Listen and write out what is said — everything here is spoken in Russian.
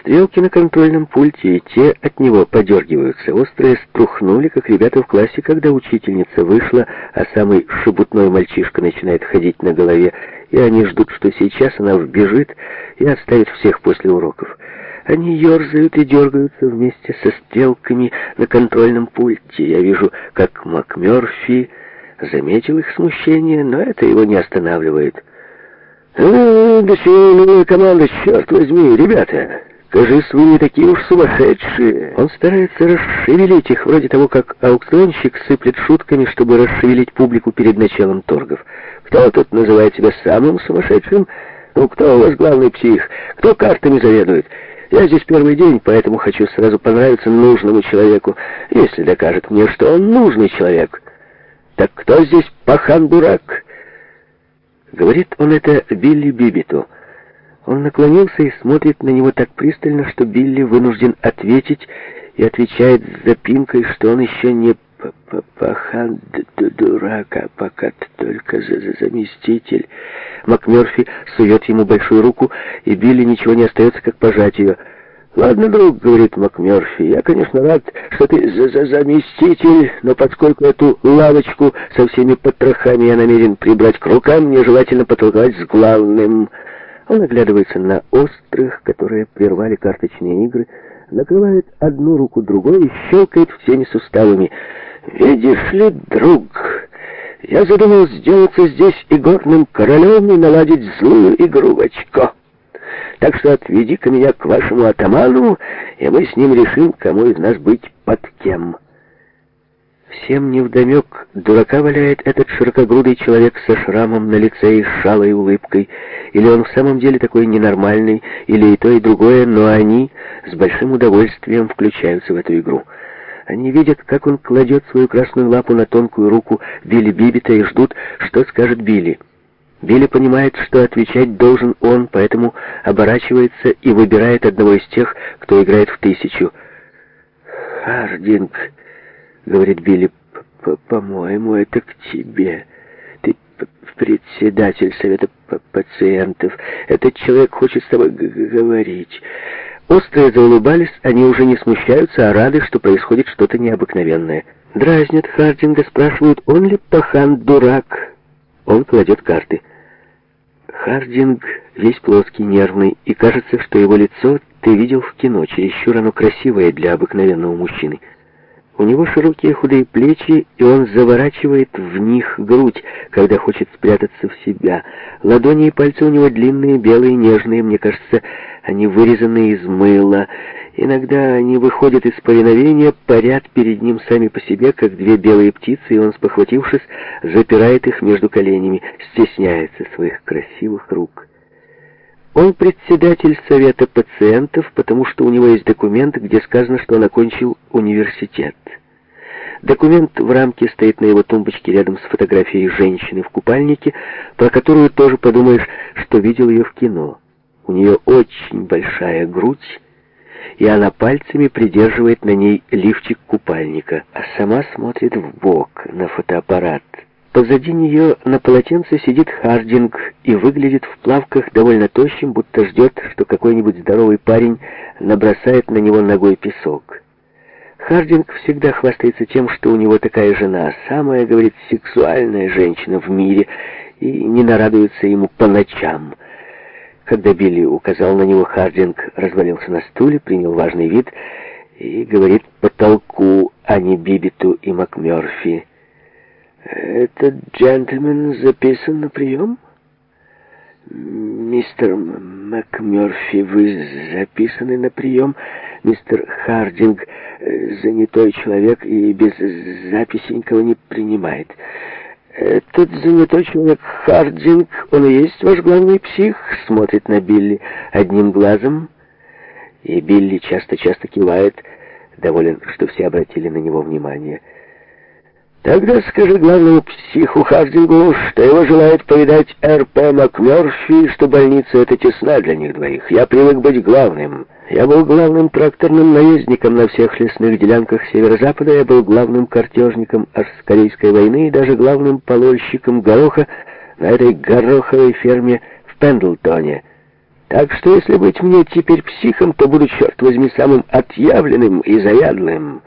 Стрелки на контрольном пульте и те от него подергиваются. Острые струхнули, как ребята в классе, когда учительница вышла, а самый шебутной мальчишка начинает ходить на голове, и они ждут, что сейчас она вбежит и оставит всех после уроков. Они ерзают и дергаются вместе со стрелками на контрольном пульте. Я вижу, как МакМёрфи заметил их смущение, но это его не останавливает. «А, да чего команда, черт возьми, ребята!» Кажись, вы не такие уж сумасшедшие. Он старается расшевелить их, вроде того, как аукционщик сыплет шутками, чтобы расшевелить публику перед началом торгов. Кто тут называет себя самым сумасшедшим? Ну, кто у вас главный псих? Кто картами заведует? Я здесь первый день, поэтому хочу сразу понравиться нужному человеку, если докажет мне, что он нужный человек. Так кто здесь пахан-дурак? Говорит он это Билли Бибиту. Он наклонился и смотрит на него так пристально, что Билли вынужден ответить и отвечает с запинкой, что он еще не пахан дурака, пока только за -за заместитель. МакМерфи сует ему большую руку, и Билли ничего не остается, как пожать ее. «Ладно, друг», — говорит МакМерфи, — «я, конечно, рад, что ты за -за заместитель, но поскольку эту лавочку со всеми потрохами я намерен прибрать к рукам, мне желательно потолковать с главным». Он оглядывается на острых, которые прервали карточные игры, накрывает одну руку другой и щелкает всеми суставами. «Видишь ли, друг, я задумал сделаться здесь Игорным королем и наладить злую игру в очко. Так что отведи-ка меня к вашему атаману, и мы с ним решим, кому из нас быть под кем». Всем невдомек, дурака валяет этот широкогрудый человек со шрамом на лице и шалой улыбкой, или он в самом деле такой ненормальный, или и то, и другое, но они с большим удовольствием включаются в эту игру. Они видят, как он кладет свою красную лапу на тонкую руку Билли Бибита и ждут, что скажет Билли. Билли понимает, что отвечать должен он, поэтому оборачивается и выбирает одного из тех, кто играет в тысячу. «Хардинг!» говорит Билли, по-моему, это к тебе. Ты председатель совета пациентов. Этот человек хочет с тобой говорить. Острые заулыбались, они уже не смущаются, а рады, что происходит что-то необыкновенное. Дразнят Хардинга, спрашивают, он ли пахан дурак. Он кладет карты. Хардинг весь плоский, нервный, и кажется, что его лицо ты видел в кино, чересчур оно красивое для обыкновенного мужчины. У него широкие худые плечи, и он заворачивает в них грудь, когда хочет спрятаться в себя. Ладони и пальцы у него длинные, белые, нежные, мне кажется, они вырезаны из мыла. Иногда они выходят из повиновения, парят перед ним сами по себе, как две белые птицы, и он, спохватившись, запирает их между коленями, стесняется своих красивых рук. Он председатель совета пациентов, потому что у него есть документ, где сказано, что он окончил университет. Документ в рамке стоит на его тумбочке рядом с фотографией женщины в купальнике, про которую тоже подумаешь, что видел ее в кино. У нее очень большая грудь, и она пальцами придерживает на ней лифчик купальника, а сама смотрит в бок на фотоаппарат. Позади нее на полотенце сидит Хардинг и выглядит в плавках довольно тощим, будто ждет, что какой-нибудь здоровый парень набросает на него ногой песок. Хардинг всегда хвастается тем, что у него такая жена, самая, говорит, сексуальная женщина в мире, и не нарадуется ему по ночам. Когда Билли указал на него, Хардинг развалился на стуле, принял важный вид и говорит потолку, а не Бибиту и МакМёрфи. «Этот джентльмен записан на прием?» «Мистер МакМёрфи, вы записаны на прием?» «Мистер Хардинг, э, занятой человек и без записи никого не принимает». «Этот занятой человек Хардинг, он и есть ваш главный псих?» Смотрит на Билли одним глазом. И Билли часто-часто кивает, доволен, что все обратили на него внимание. Тогда скажи главному психу Хардингу, что его желает повидать Р.П. МакМёрфи, что больница эта тесна для них двоих. Я привык быть главным. Я был главным тракторным наездником на всех лесных делянках северо-запада, я был главным картежником Арскалийской войны и даже главным полольщиком гороха на этой гороховой ферме в Пендлтоне. Так что если быть мне теперь психом, то буду, черт возьми, самым отъявленным и заядлым».